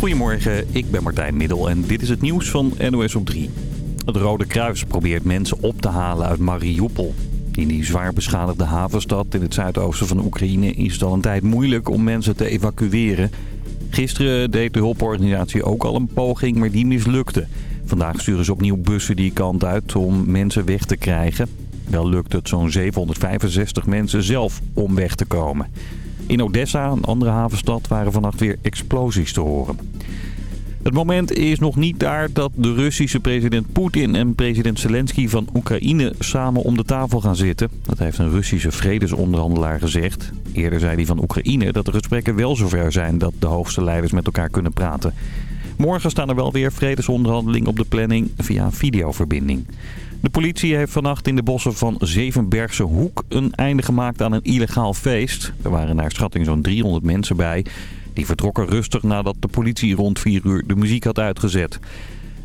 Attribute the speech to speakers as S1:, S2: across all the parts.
S1: Goedemorgen, ik ben Martijn Middel en dit is het nieuws van NOS op 3. Het Rode Kruis probeert mensen op te halen uit Mariupol. In die zwaar beschadigde havenstad in het zuidoosten van Oekraïne is het al een tijd moeilijk om mensen te evacueren. Gisteren deed de hulporganisatie ook al een poging, maar die mislukte. Vandaag sturen ze opnieuw bussen die kant uit om mensen weg te krijgen. Wel lukt het zo'n 765 mensen zelf om weg te komen. In Odessa, een andere havenstad, waren vannacht weer explosies te horen. Het moment is nog niet daar dat de Russische president Poetin en president Zelensky van Oekraïne samen om de tafel gaan zitten. Dat heeft een Russische vredesonderhandelaar gezegd. Eerder zei hij van Oekraïne dat de gesprekken wel zover zijn dat de hoogste leiders met elkaar kunnen praten. Morgen staan er wel weer vredesonderhandelingen op de planning via videoverbinding. De politie heeft vannacht in de bossen van Zevenbergse Hoek een einde gemaakt aan een illegaal feest. Er waren naar schatting zo'n 300 mensen bij. Die vertrokken rustig nadat de politie rond 4 uur de muziek had uitgezet.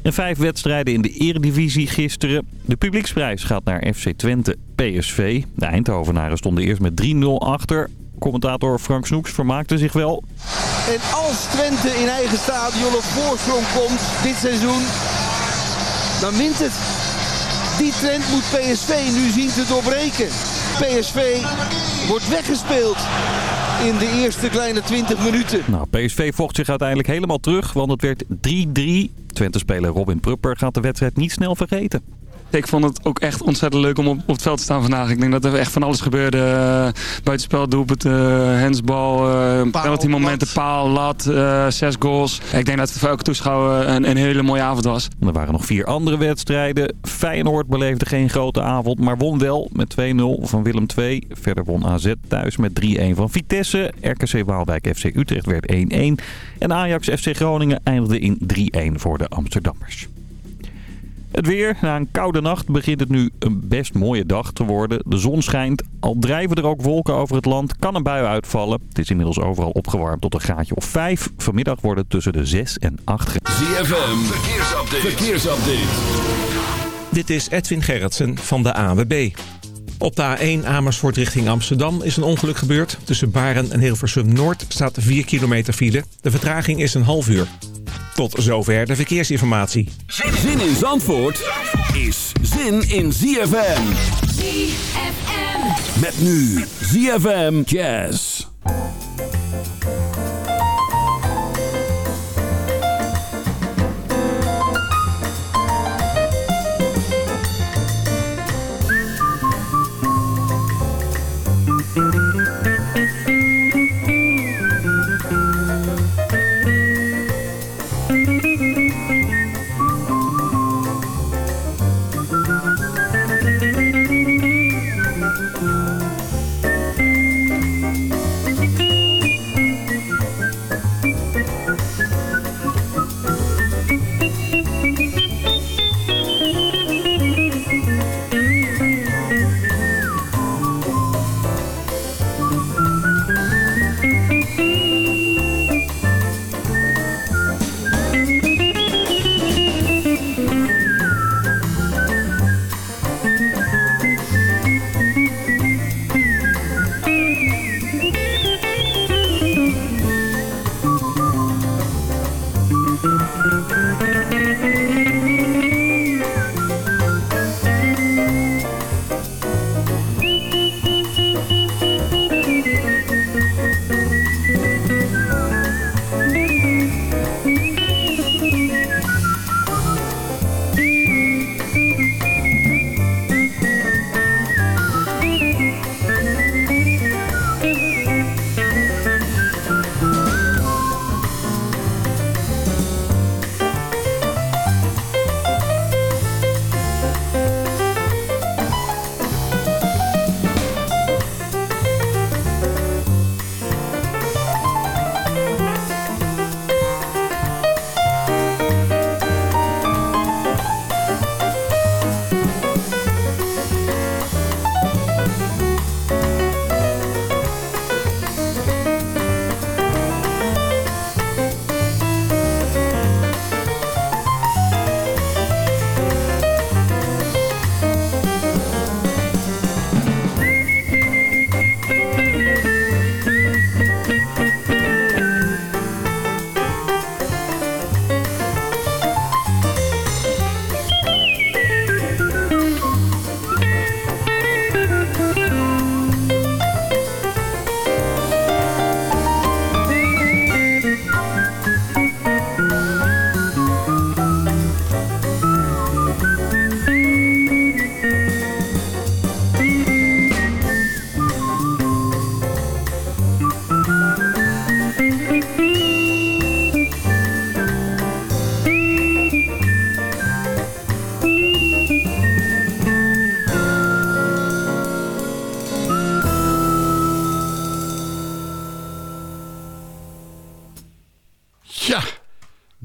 S1: En vijf wedstrijden in de eredivisie gisteren. De publieksprijs gaat naar FC Twente PSV. De Eindhovenaren stonden eerst met 3-0 achter. Commentator Frank Snoeks vermaakte zich wel.
S2: En als Twente in eigen stadion op voorsprong komt dit seizoen, dan wint het. Die trend moet PSV nu zien te doorbreken. PSV wordt weggespeeld in de eerste kleine 20 minuten.
S1: Nou, PSV vocht zich uiteindelijk helemaal terug, want het werd 3-3. Twente-speler Robin Prupper gaat de wedstrijd niet snel vergeten.
S3: Ik vond het ook echt ontzettend leuk om op, op het veld te staan vandaag. Ik denk dat er echt van alles gebeurde. Uh, buitenspel, doelpunt, uh, hensbal, uh, penalty momenten, paal, lat, zes goals. Ik denk dat het voor elke toeschouwer een, een hele mooie avond was.
S1: Er waren nog vier andere wedstrijden. Feyenoord beleefde geen grote avond, maar won wel met 2-0 van Willem II. Verder won AZ thuis met 3-1 van Vitesse. RKC Waalwijk FC Utrecht werd 1-1. En Ajax FC Groningen eindigde in 3-1 voor de Amsterdammers. Het weer. Na een koude nacht begint het nu een best mooie dag te worden. De zon schijnt. Al drijven er ook wolken over het land. Kan een bui uitvallen. Het is inmiddels overal opgewarmd tot een graadje of 5. Vanmiddag wordt het tussen de 6 en 8
S4: graden. ZFM. Verkeersupdate. Verkeersupdate.
S5: Dit is Edwin Gerritsen van de AWB. Op de A1 Amersfoort richting Amsterdam is een ongeluk gebeurd. Tussen Baren en Hilversum Noord staat 4 kilometer file. De vertraging is een half uur. Tot zover de verkeersinformatie.
S4: Zin in Zandvoort is zin in ZFM.
S6: ZFM.
S4: Met nu ZFM Jazz.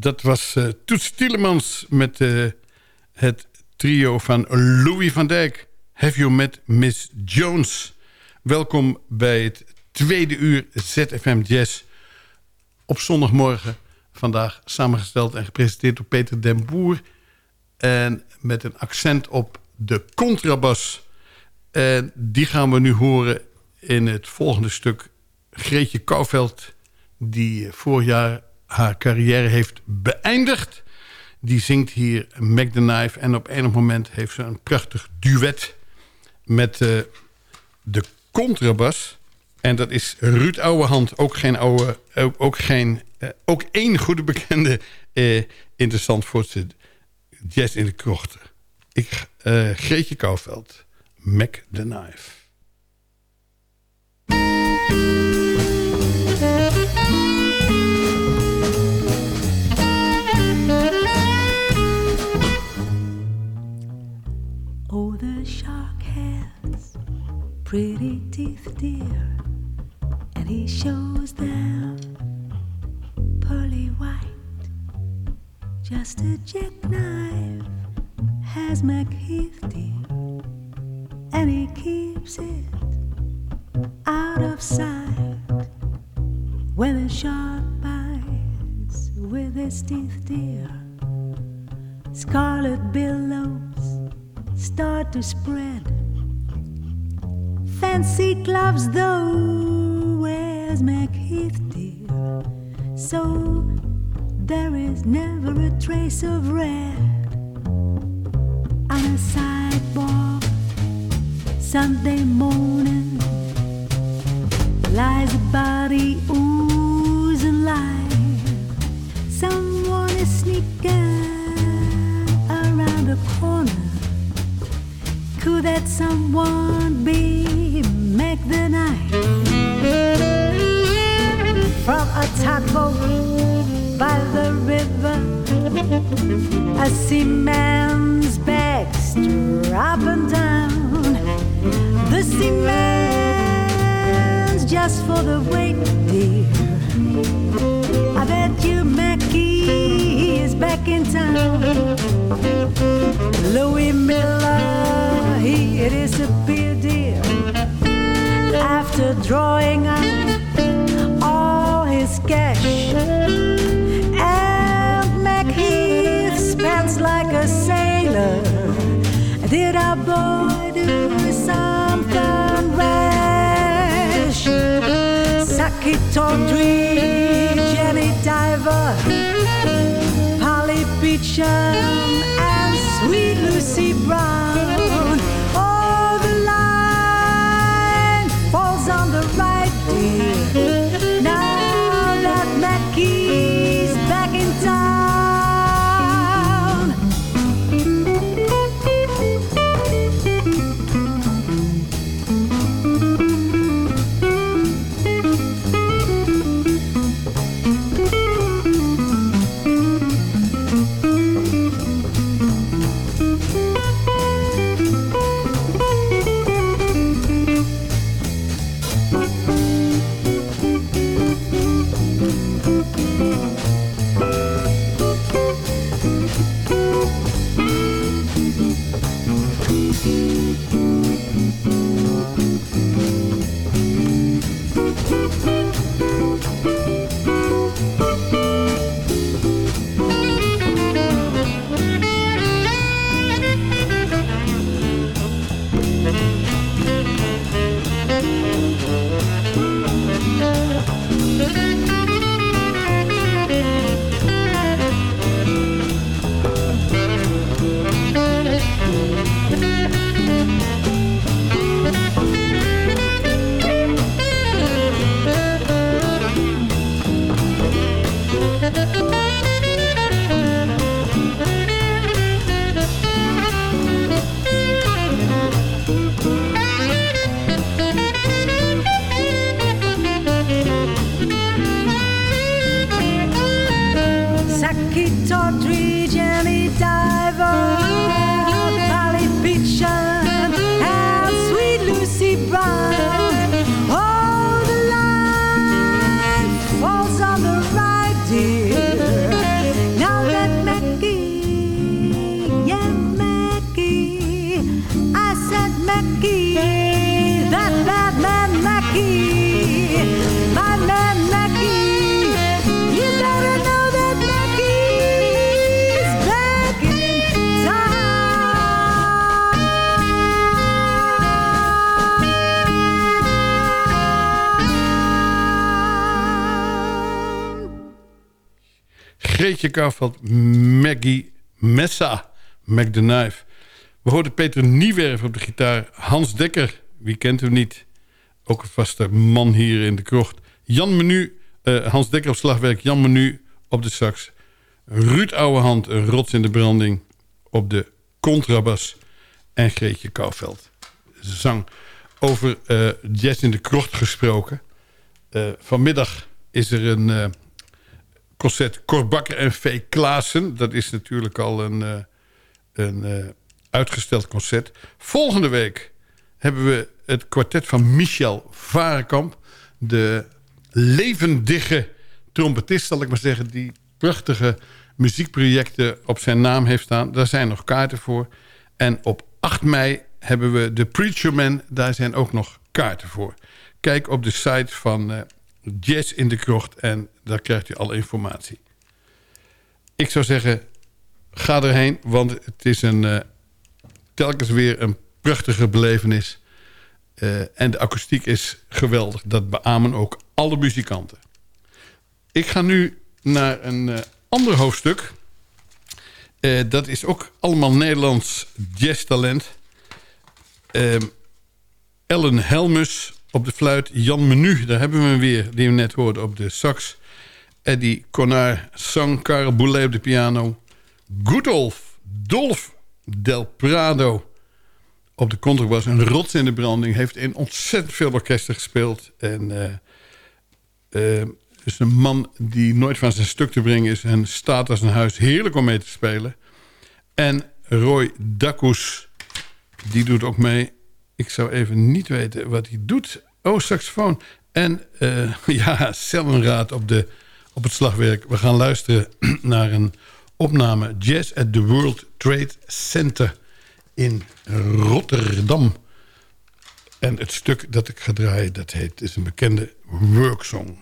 S6: Dat was uh, Toets Tielemans met uh, het trio van Louis van Dijk. Have you met Miss Jones? Welkom bij het tweede uur ZFM Jazz. Op zondagmorgen vandaag samengesteld en gepresenteerd door Peter den Boer. En met een accent op de contrabas. En die gaan we nu horen in het volgende stuk. Greetje Kouwveld, die vorig jaar haar carrière heeft beëindigd. Die zingt hier Mac the Knife. En op enig moment heeft ze een prachtig duet met uh, de contrabas. En dat is Ruud Ouwehand. Ook geen oude, ook, ook, geen, uh, ook één goede bekende uh, in de Zandvoortse jazz in de krochten. Ik, Greetje Kouwveld, Mac the Knife.
S7: Pretty teeth, dear, and he shows them pearly white. Just a jackknife has McHeath, dear, and he keeps it out of sight. When the shark bites with his teeth, dear, scarlet billows start to spread. Fancy gloves, though, wears McHeath, dear. So there is never a trace of red on a sidewalk. Sunday morning lies a body oozing life. Someone is sneaking around the corner. Could that someone be Mac the night From a tugboat by the river, I a seaman's back up and down. The seaman's just for the weight, dear. I bet you Mackie is back in town. Louis Miller, after drawing out all his cash. And McHeath spends like a sailor. Did our boy do something rash? Saki Tawdry,
S6: Greetje Kouwveld, Maggie Messa, Mac the Knife. We hoorden Peter Niewerf op de gitaar. Hans Dekker, wie kent hem niet? Ook een vaste man hier in de krocht. Jan Menu, uh, Hans Dekker op slagwerk. Jan Menu op de sax. Ruud Ouwehand, een rots in de branding op de contrabas. En Greetje Kouwveld, zang. Over uh, jazz in de krocht gesproken. Uh, vanmiddag is er een concert Korbakker en V. Klaassen. Dat is natuurlijk al een, een uitgesteld concert. Volgende week hebben we het kwartet van Michel Varenkamp. De levendige trompetist, zal ik maar zeggen... die prachtige muziekprojecten op zijn naam heeft staan. Daar zijn nog kaarten voor. En op 8 mei hebben we de Preacher Man. Daar zijn ook nog kaarten voor. Kijk op de site van uh, Jazz in de Krocht en daar krijgt u alle informatie. Ik zou zeggen, ga erheen, want het is een, uh, telkens weer een prachtige belevenis. Uh, en de akoestiek is geweldig. Dat beamen ook alle muzikanten. Ik ga nu naar een ander hoofdstuk. dat is ook allemaal Nederlands jazztalent. Uh, Ellen Helmus op de fluit. Jan Menu, daar hebben we hem weer, die we net hoorden op de sax. Eddie Conar, zang. Karel Boulet op de piano. Goodolf, Dolf Del Prado op de contrabas. Een rots in de branding. Heeft in ontzettend veel orkesten gespeeld. En uh, is een man die nooit van zijn stuk te brengen is. En staat als een huis heerlijk om mee te spelen. En Roy Dakus die doet ook mee. Ik zou even niet weten wat hij doet. Oh, saxofoon. En uh, ja, cellenraad op, de, op het slagwerk. We gaan luisteren naar een opname Jazz at the World Trade Center in Rotterdam. En het stuk dat ik ga draaien, dat heet, is een bekende worksong.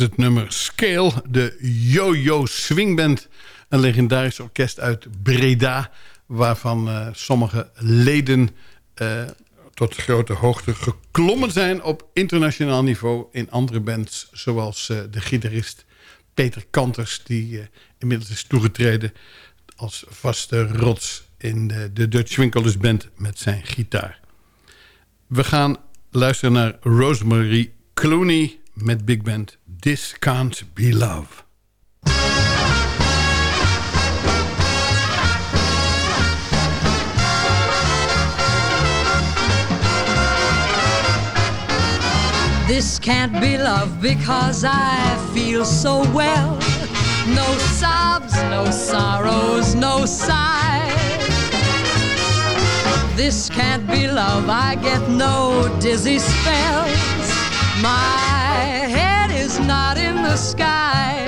S6: Het nummer Scale, de Yo-Yo Swingband. Een legendarisch orkest uit Breda... waarvan uh, sommige leden uh, tot grote hoogte geklommen zijn... op internationaal niveau in andere bands... zoals uh, de gitarist Peter Kanters... die inmiddels is toegetreden als vaste rots... in de, de Dutch Winkelers Band met zijn gitaar. We gaan luisteren naar Rosemary Clooney met Big Band. This Can't Be Love.
S7: This can't be love because I feel so well. No sobs, no sorrows, no sighs. This can't be love, I get no dizzy spells. My head not in the sky.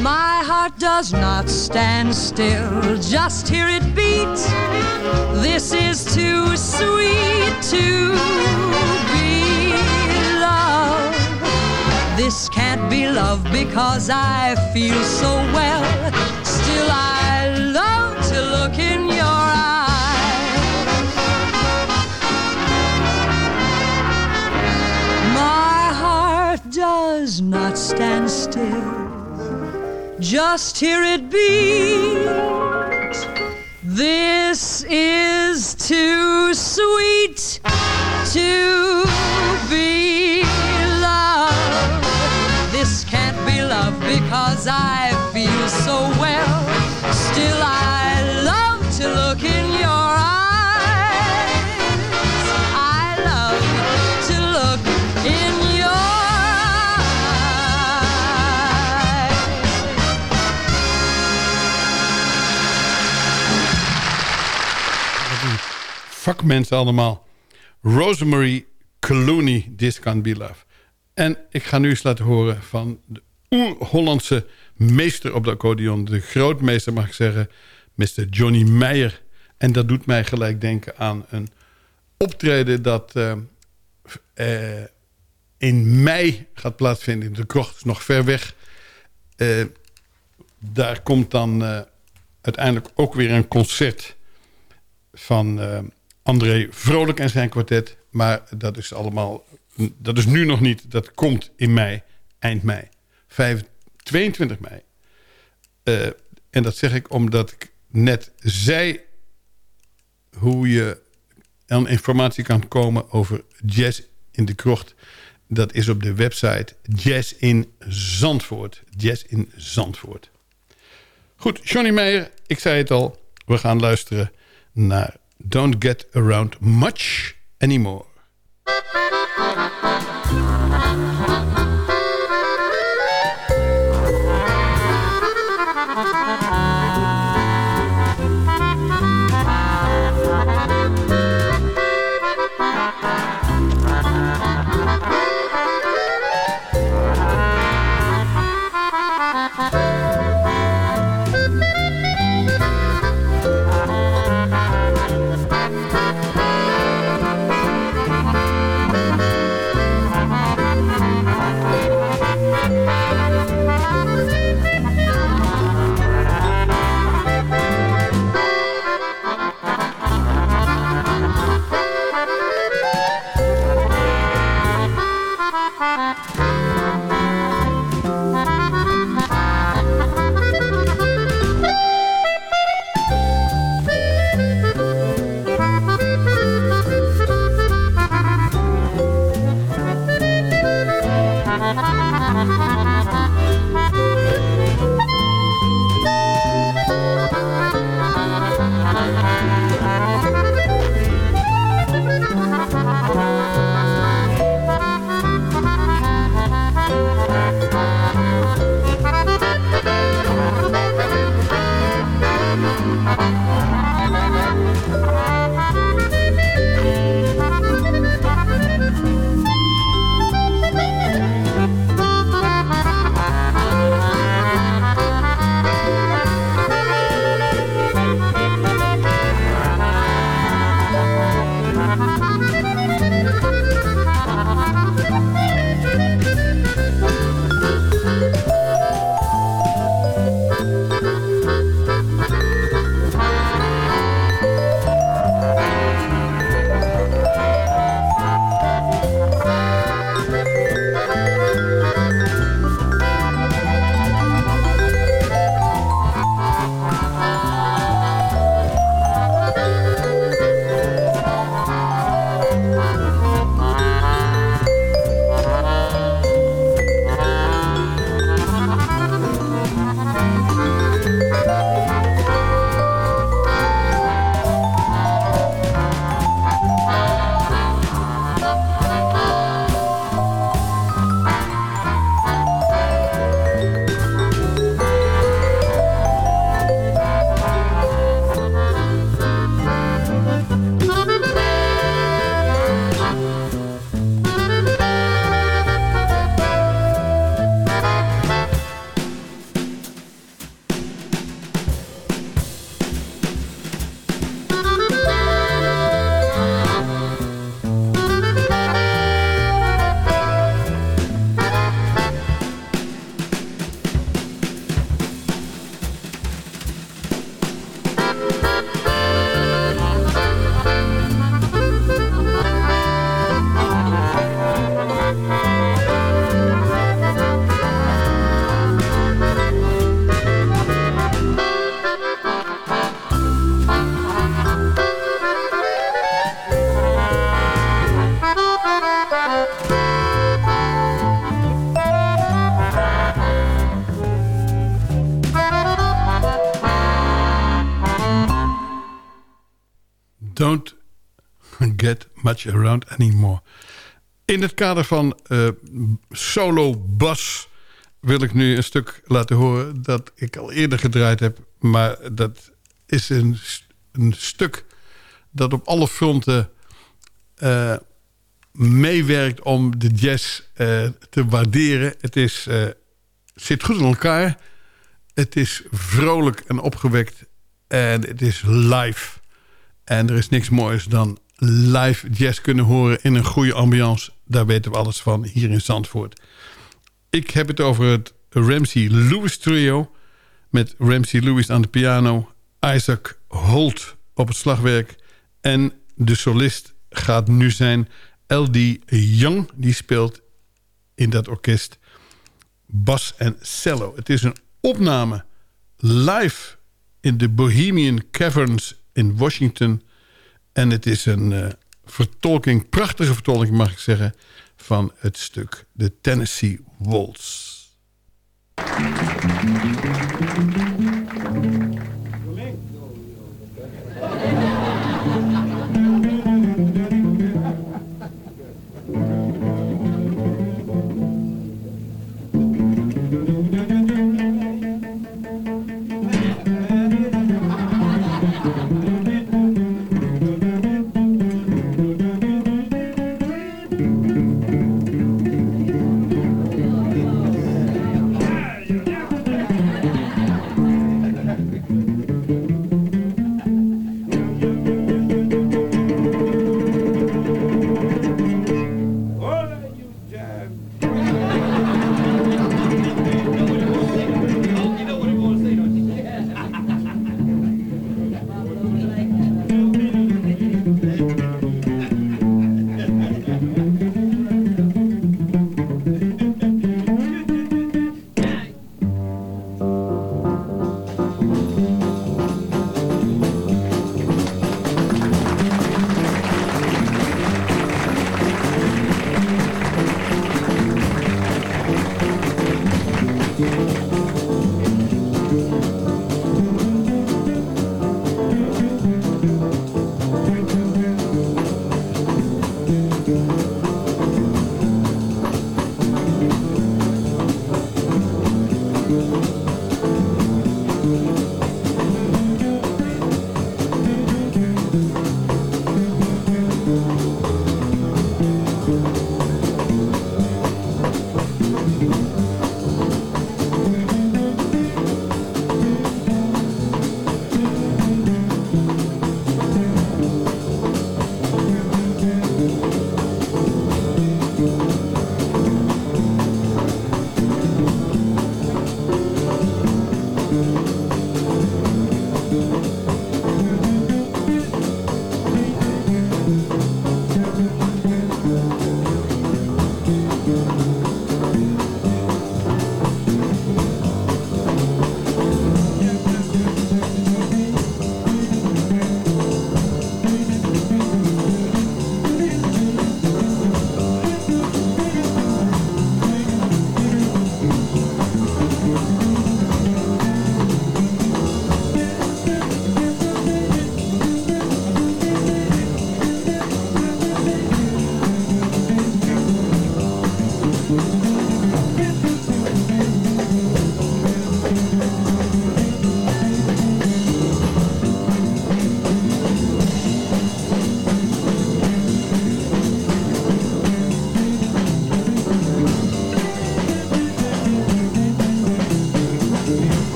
S7: My heart does not stand still, just hear it beat. This is too sweet to be love. This can't be love because I feel so well. Not stand still. Just hear it beat. This is too sweet to be love. This can't be love because I feel so well. Still, I
S6: vakmensen allemaal. Rosemary Clooney, This Can't Be Love. En ik ga nu eens laten horen van de oer-Hollandse meester op de accordeon. De grootmeester mag ik zeggen, Mr. Johnny Meijer. En dat doet mij gelijk denken aan een optreden dat uh, uh, in mei gaat plaatsvinden. De krocht is nog ver weg. Uh, daar komt dan uiteindelijk ook weer een concert van André Vrolijk en zijn kwartet. Maar dat is allemaal, dat is nu nog niet. Dat komt in mei, eind mei. 5, 22 mei. Uh, en dat zeg ik omdat ik net zei hoe je aan informatie kan komen over jazz in de krocht. Dat is op de website Jazz in Zandvoort. Jazz in Zandvoort. Goed, Johnny Meijer, ik zei het al. We gaan luisteren naar Don't Get Around Much Anymore. Get much around anymore. In het kader van uh, solo bas wil ik nu een stuk laten horen... dat ik al eerder gedraaid heb. Maar dat is een, een stuk dat op alle fronten... Uh, meewerkt om de jazz uh, te waarderen. Het is, zit goed in elkaar. Het is vrolijk en opgewekt. En het is live. En er is niks moois dan live jazz kunnen horen in een goede ambiance. Daar weten we alles van hier in Zandvoort. Ik heb het over het Ramsey Lewis trio. Met Ramsey Lewis aan de piano. Isaac Holt op het slagwerk. En de solist gaat nu zijn L.D. Young. Die speelt in dat orkest bas en cello. Het is een opname live in de Bohemian Caverns in Washington. En het is een uh, vertolking, prachtige vertolking mag ik zeggen... van het stuk de Tennessee Waltz.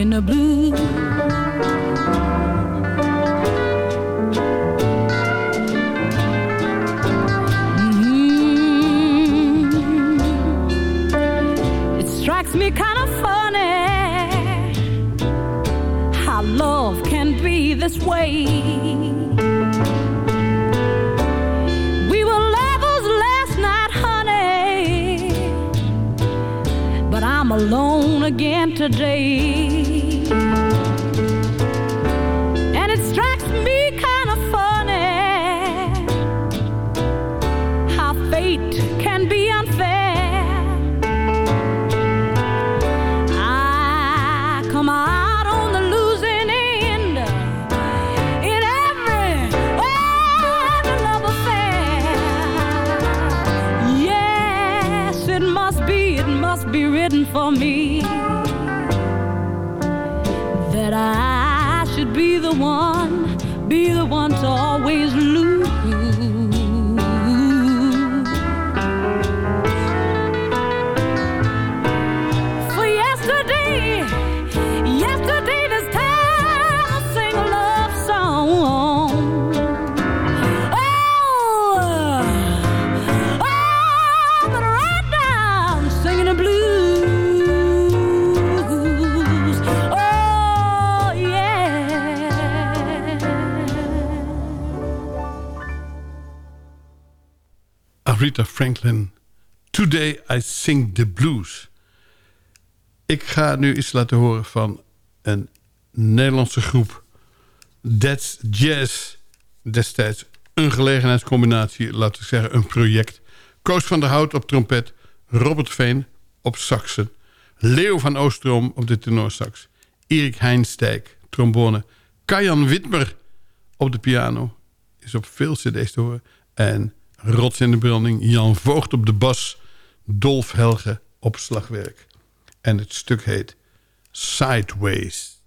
S8: Singing the blues. Mm. It strikes me kind of funny how love can be this way. Alone again today. And it strikes me kind of funny how fate can be unfair. I come out on the losing end in every, every love affair. Yes, it must be, it must be written for me be the one
S6: Franklin. Today I Sing the Blues. Ik ga nu iets laten horen van een Nederlandse groep. That's Jazz. Destijds een gelegenheidscombinatie, laten we zeggen een project. Koos van der Hout op trompet. Robert Veen op saxen. Leo van Oostrom op de tenorsax. Erik Heinstijk, trombone. Kajan Witmer op de piano. Is op veel cd's te horen. En Rots in de branding. Jan Voogd op de bas. Dolf Helge op slagwerk. En het stuk heet Sideways.
S8: Sideways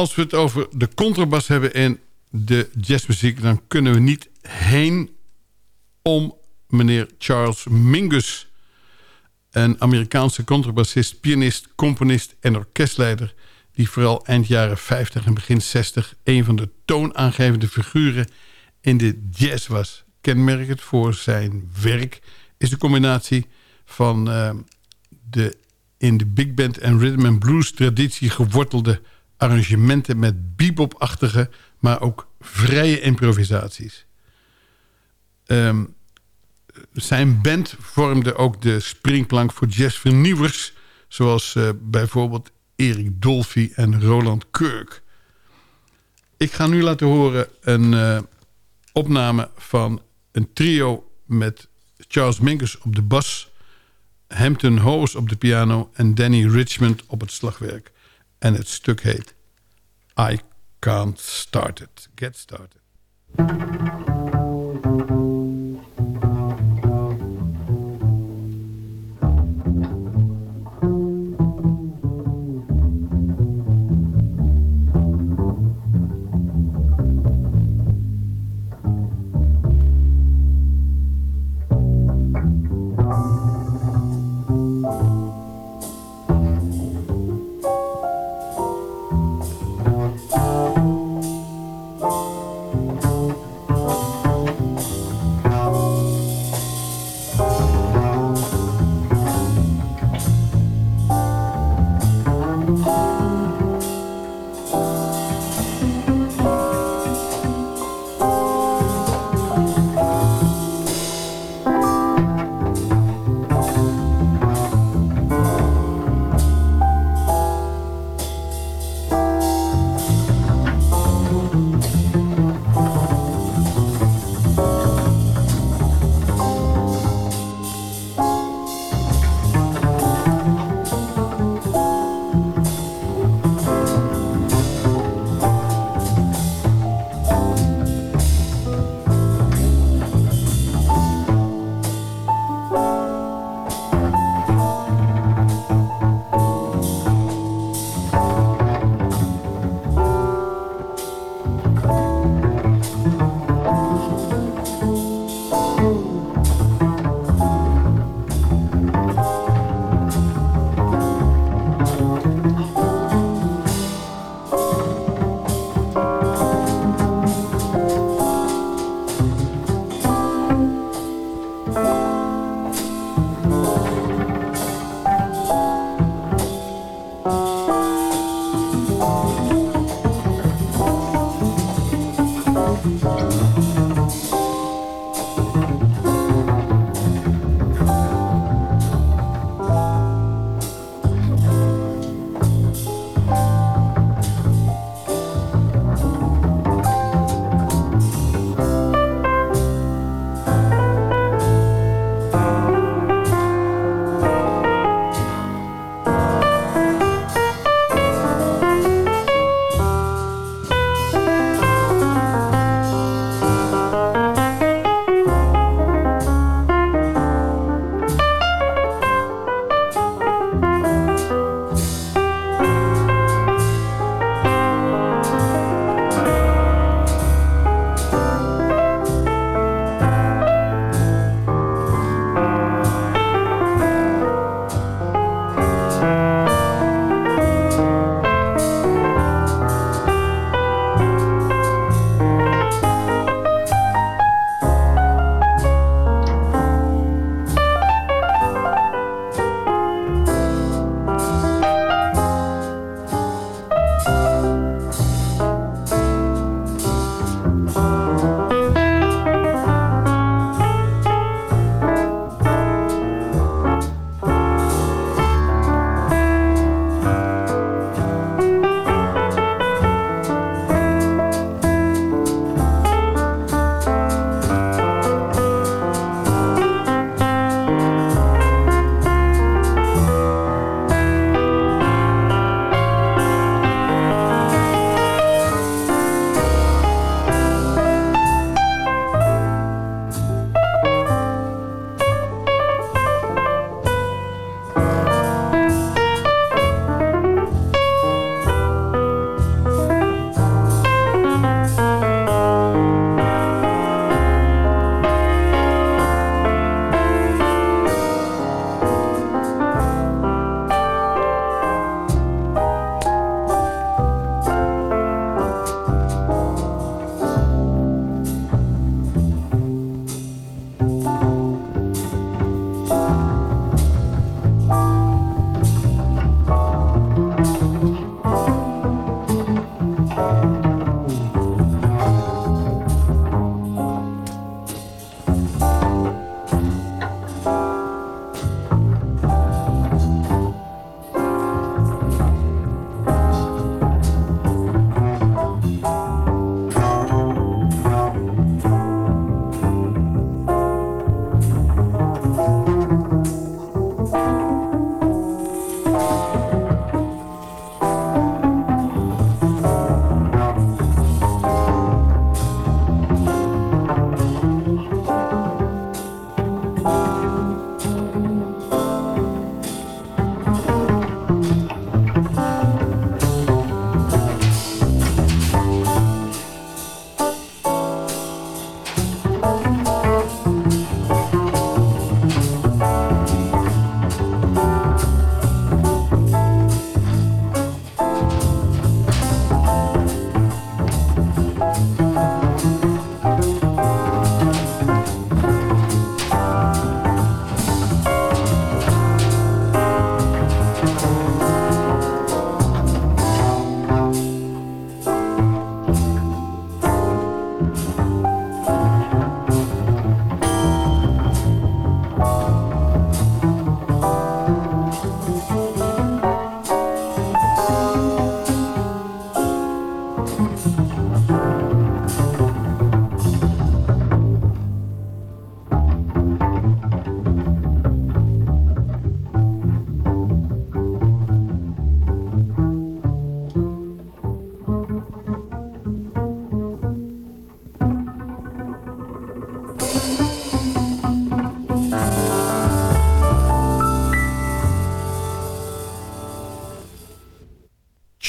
S6: Als we het over de contrabas hebben in de jazzmuziek... dan kunnen we niet heen om meneer Charles Mingus... een Amerikaanse contrabassist, pianist, componist en orkestleider... die vooral eind jaren 50 en begin 60... een van de toonaangevende figuren in de jazz was. Kenmerkend voor zijn werk is de combinatie van uh, de in de big band en rhythm and blues traditie gewortelde arrangementen met bebop-achtige, maar ook vrije improvisaties. Um, zijn band vormde ook de springplank voor jazzvernieuwers... zoals uh, bijvoorbeeld Erik Dolphy en Roland Kirk. Ik ga nu laten horen een uh, opname van een trio... met Charles Mingus op de bas... Hampton Hose op de piano en Danny Richmond op het slagwerk. En het stuk heet I Can't Start It. Get Started.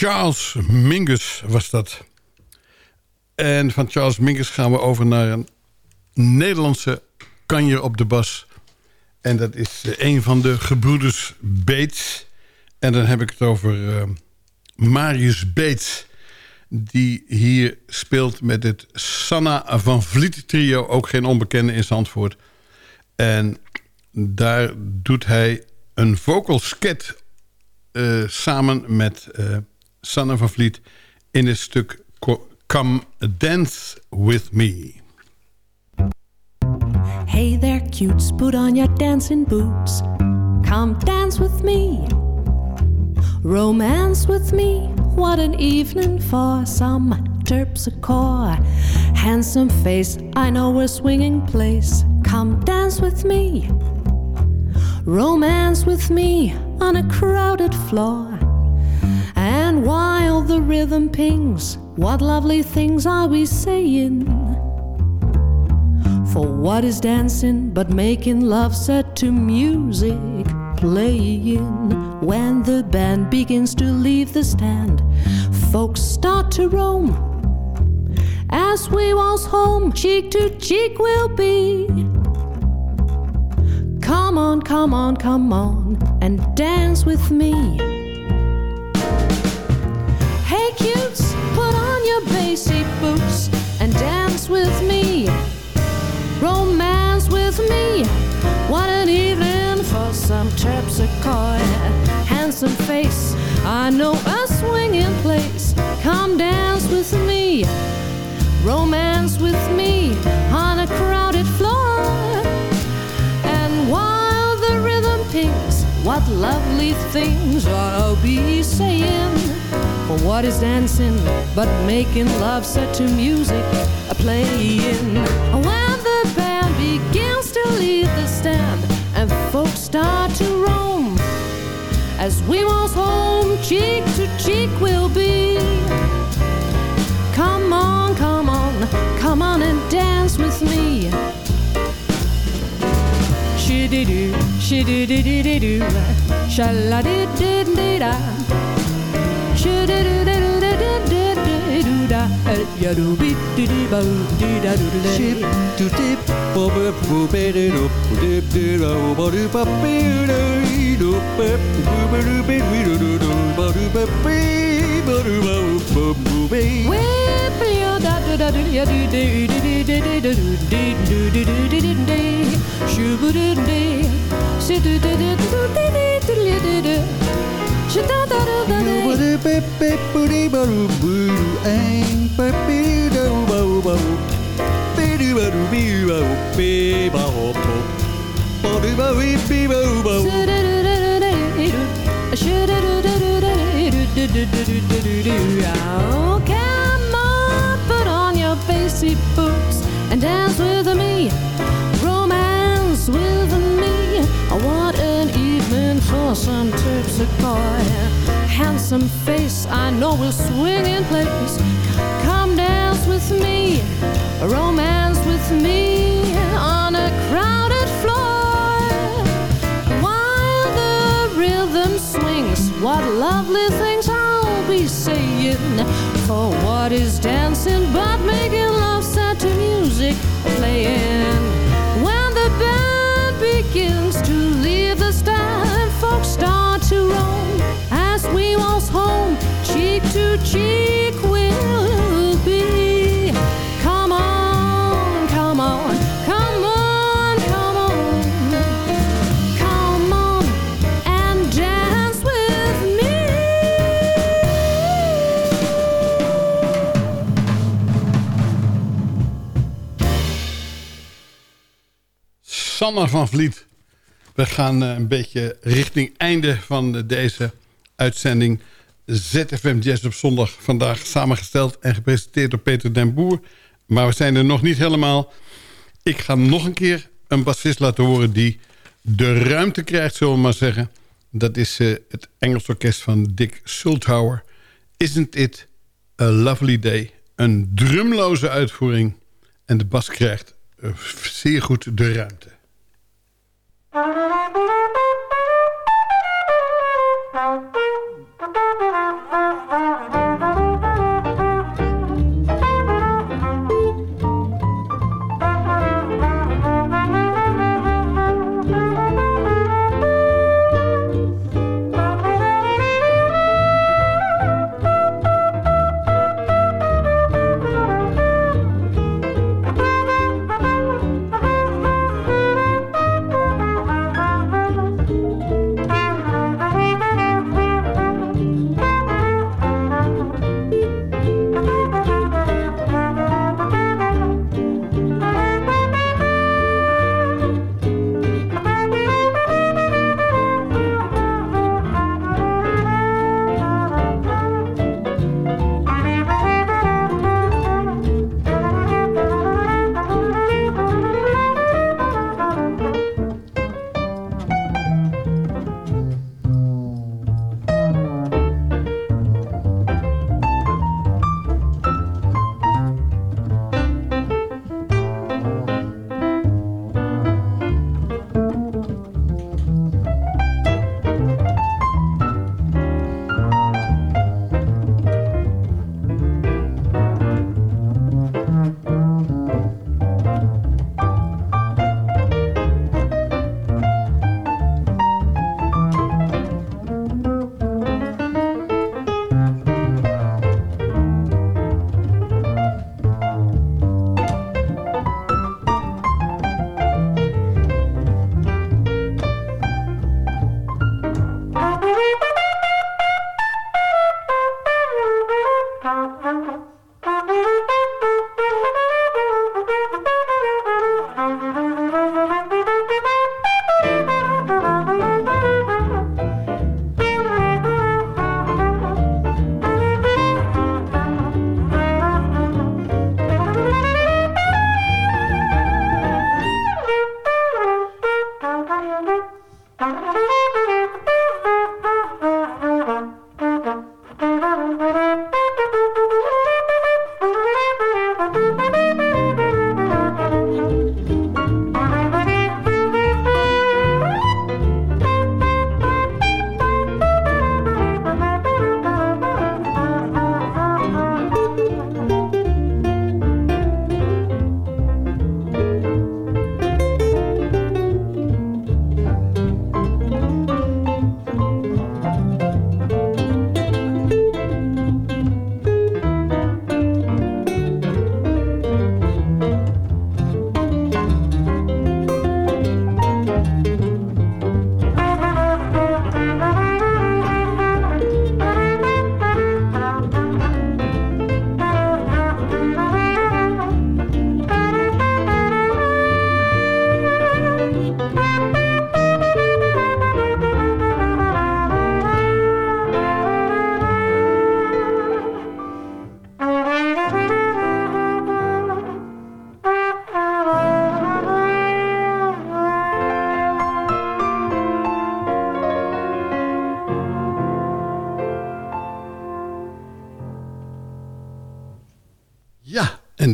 S6: Charles Mingus was dat. En van Charles Mingus gaan we over naar een Nederlandse kanjer op de bas. En dat is eh, een van de gebroeders Bates. En dan heb ik het over uh, Marius Bates. Die hier speelt met het Sanna van Vliet trio. Ook geen onbekende in Zandvoort. En daar doet hij een vocal sket uh, samen met Sanne van Vliet... in het stuk Come Dance With Me.
S7: Hey there, cutes, put on your dancing boots. Come dance with me. Romance with me. What an evening for some terpsichore. Handsome face, I know a swinging place. Come dance with me. Romance with me on a crowded floor. And while the rhythm pings, what lovely things are we saying? For what is dancing but making love set to music playing? When the band begins to leave the stand, folks start to roam. As we waltz home, cheek to cheek we'll be. Come on, come on, come on, and dance with me. Handsome face, I know a swinging place. Come dance with me. Romance with me on a crowded floor. And while the rhythm pings, what lovely things I'll be saying. For what is dancing but making love set to music a playing? When the band begins to leave the stand and folks start to as we waltz home, cheek to cheek we'll be. Come on, come on, come on and dance with me. Shididoo, shidididididoo, shaladididida. Shididididididida, yadoo-bee-dee-dee-bo, dee-da-doo-da-day.
S9: Ship to Ba-do-ba-wee-bee-bo-bo Oh,
S7: come on, put on your basic boots and dance with me, romance with me. Oh, I want an evening for some terpsichore. Handsome face, I know will swing in place. Come dance with me, romance with me. For what is dancing but making love set to music playing?
S6: Sanne van Vliet. We gaan eh, een beetje richting einde van deze uitzending. ZFM Jazz op zondag. Vandaag samengesteld en gepresenteerd door Peter den Boer. Maar we zijn er nog niet helemaal. Ik ga nog een keer een bassist laten horen die de ruimte krijgt, zullen we maar zeggen. Dat is eh, het Engels orkest van Dick Sulthauer. Isn't it a lovely day? Een drumloze uitvoering. En de bas krijgt eh, zeer goed de ruimte.
S8: Thank you.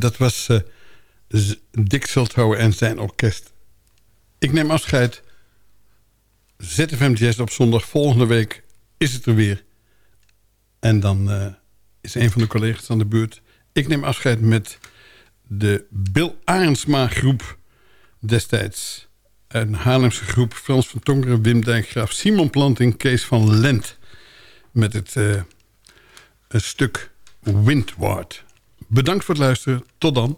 S6: Dat was eh, Dick Zulthouwer en zijn orkest. Ik neem afscheid. ZFM Jazz op zondag. Volgende week is het er weer. En dan eh, is een van de collega's aan de beurt. Ik neem afscheid met de Bill Arendsma groep destijds. Een Haarlemse groep. Frans van Tongeren, Wim Dijkgraaf, Simon Planting, Kees van Lent. Met het eh, een stuk Windward. Bedankt voor het luisteren. Tot dan.